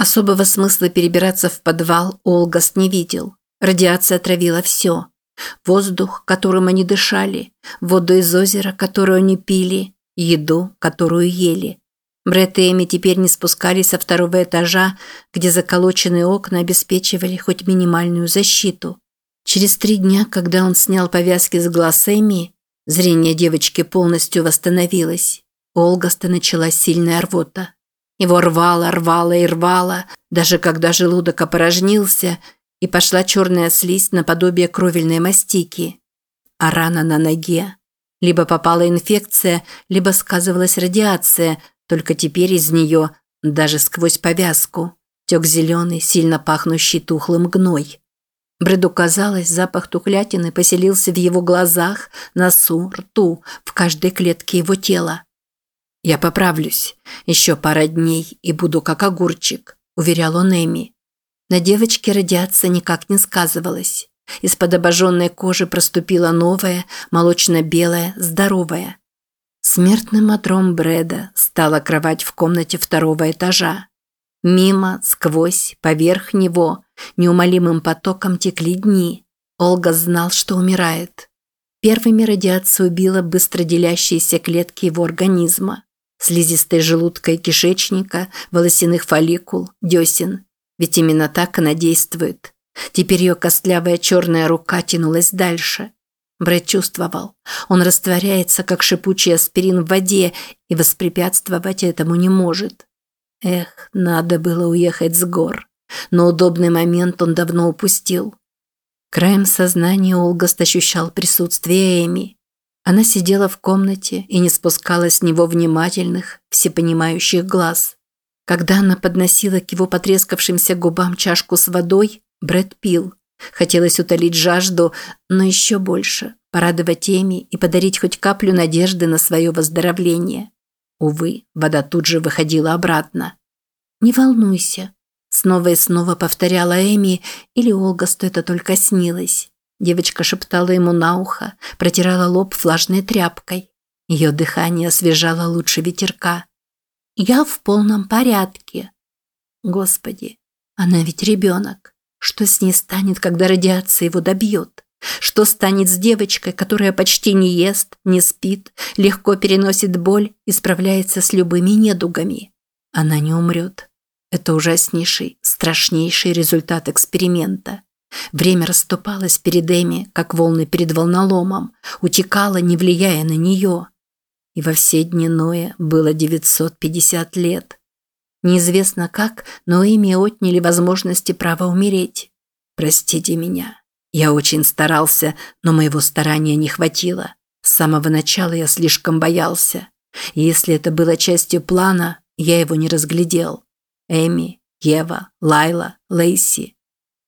Особого смысла перебираться в подвал Олгаст не видел. Радиация отравила все. Воздух, которым они дышали, воду из озера, которую они пили, еду, которую ели. Брэд и Эми теперь не спускались со второго этажа, где заколоченные окна обеспечивали хоть минимальную защиту. Через три дня, когда он снял повязки с глаз Эми, зрение девочки полностью восстановилось. У Олгаста началась сильная рвота. Его рвало, рвало и рвало, даже когда желудок опорожнился, и пошла черная слизь наподобие кровельной мастики. А рана на ноге. Либо попала инфекция, либо сказывалась радиация, только теперь из нее, даже сквозь повязку, тек зеленый, сильно пахнущий тухлым гной. Бреду казалось, запах тухлятины поселился в его глазах, носу, рту, в каждой клетке его тела. «Я поправлюсь. Еще пара дней и буду как огурчик», – уверял он Эми. На девочке радиация никак не сказывалась. Из-под обожженной кожи проступила новая, молочно-белая, здоровая. Смертным отром Брэда стала кровать в комнате второго этажа. Мимо, сквозь, поверх него неумолимым потоком текли дни. Олга знал, что умирает. Первыми радиация убила быстро делящиеся клетки его организма. Слизистой желудка и кишечника, волосяных фолликул, десен. Ведь именно так она действует. Теперь ее костлявая черная рука тянулась дальше. Брэд чувствовал. Он растворяется, как шипучий аспирин в воде, и воспрепятствовать этому не может. Эх, надо было уехать с гор. Но удобный момент он давно упустил. Краем сознания Олгаст ощущал присутствие Эми. Она сидела в комнате и не спускала с него внимательных, всепонимающих глаз. Когда она подносила к его потрескавшимся губам чашку с водой, Брэд пил. Хотелось утолить жажду, но еще больше – порадовать Эми и подарить хоть каплю надежды на свое выздоровление. Увы, вода тут же выходила обратно. «Не волнуйся», – снова и снова повторяла Эми, или Олгасту это только снилось. Девочка шептала ему на ухо, протирала лоб влажной тряпкой. Ее дыхание освежало лучше ветерка. «Я в полном порядке». Господи, она ведь ребенок. Что с ней станет, когда радиация его добьет? Что станет с девочкой, которая почти не ест, не спит, легко переносит боль и справляется с любыми недугами? Она не умрет. Это ужаснейший, страшнейший результат эксперимента. Время расступалось перед Эми, как волны перед волноломом, утекало, не влияя на нее. И во все дни Ноя было 950 лет. Неизвестно как, но Эми отняли возможности права умереть. Простите меня. Я очень старался, но моего старания не хватило. С самого начала я слишком боялся. И если это было частью плана, я его не разглядел. Эми, Ева, Лайла, Лейси.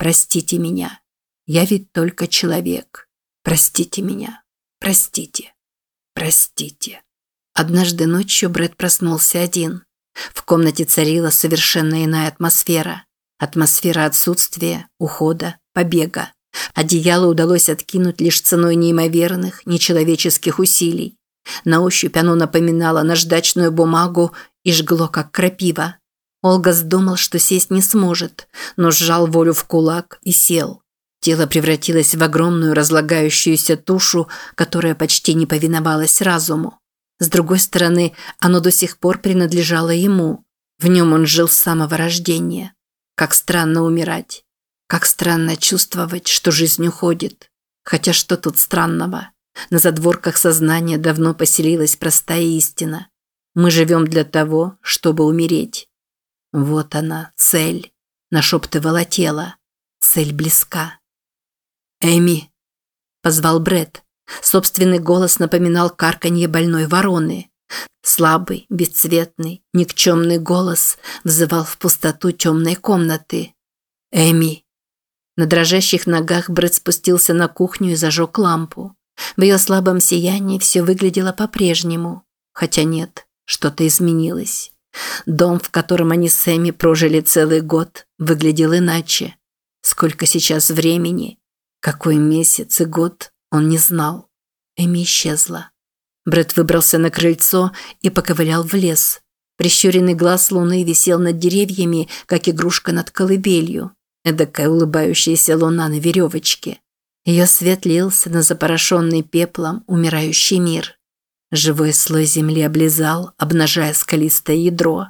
Простите меня. Я ведь только человек. Простите меня. Простите. Простите. Однажды ночью Брэд проснулся один. В комнате царила совершенно иная атмосфера. Атмосфера отсутствия, ухода, побега. Одеяло удалось откинуть лишь ценой неимоверных, нечеловеческих усилий. На ощупь оно напоминало наждачную бумагу и жгло, как крапива. Олгас думал, что сесть не сможет, но сжал волю в кулак и сел. Тело превратилось в огромную разлагающуюся тушу, которая почти не повиновалась разуму. С другой стороны, оно до сих пор принадлежало ему. В нем он жил с самого рождения. Как странно умирать. Как странно чувствовать, что жизнь уходит. Хотя что тут странного? На задворках сознания давно поселилась простая истина. Мы живем для того, чтобы умереть. Вот она, цель, нашептывала тело. Цель близка. Эми, позвал Бред. Собственный голос напоминал карканье больной вороны. Слабый, бесцветный, никчемный голос взывал в пустоту темной комнаты. Эми. На дрожащих ногах Бред спустился на кухню и зажег лампу. В ее слабом сиянии все выглядело по-прежнему. Хотя нет, что-то изменилось. Дом, в котором они с Эми прожили целый год, выглядел иначе. Сколько сейчас времени, какой месяц и год, он не знал. Эми исчезла. Брэд выбрался на крыльцо и поковылял в лес. Прищуренный глаз луны висел над деревьями, как игрушка над колыбелью. Эдакая улыбающаяся луна на веревочке. Ее свет лился на запорошенный пеплом умирающий мир. Живой слой земли облизал, обнажая скалистое ядро.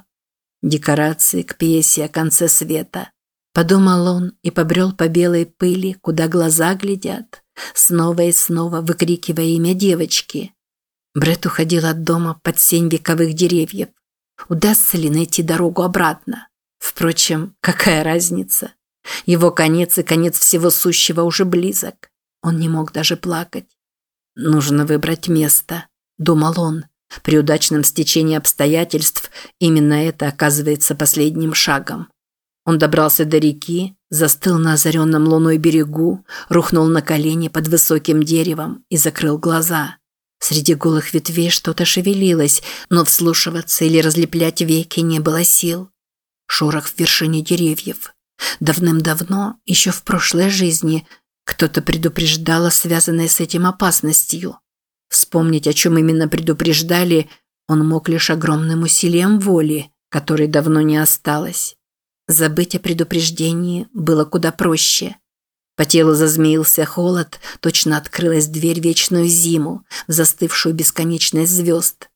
Декорации к пьесе о конце света. Подумал он и побрел по белой пыли, куда глаза глядят, снова и снова выкрикивая имя девочки. Бред уходил от дома под сень вековых деревьев. Удастся ли найти дорогу обратно? Впрочем, какая разница? Его конец и конец всего сущего уже близок. Он не мог даже плакать. «Нужно выбрать место», – думал он. При удачном стечении обстоятельств именно это оказывается последним шагом. Он добрался до реки, застыл на озаренном луной берегу, рухнул на колени под высоким деревом и закрыл глаза. Среди голых ветвей что-то шевелилось, но вслушиваться или разлеплять веки не было сил. Шорох в вершине деревьев. Давным-давно, еще в прошлой жизни, кто-то предупреждал о связанной с этим опасностью. Вспомнить, о чем именно предупреждали, он мог лишь огромным усилием воли, которой давно не осталось. Забыть о предупреждении было куда проще. По телу зазмеился холод, точно открылась дверь вечную зиму, в застывшую бесконечность звезд.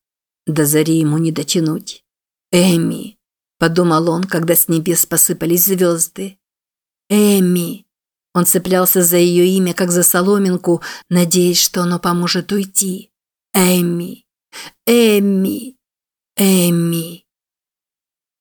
До зари ему не дотянуть. «Эми!» – подумал он, когда с небес посыпались звезды. «Эми!» Он цеплялся за ее имя, как за соломинку, надеясь, что оно поможет уйти. «Эми! Эми! Эми!»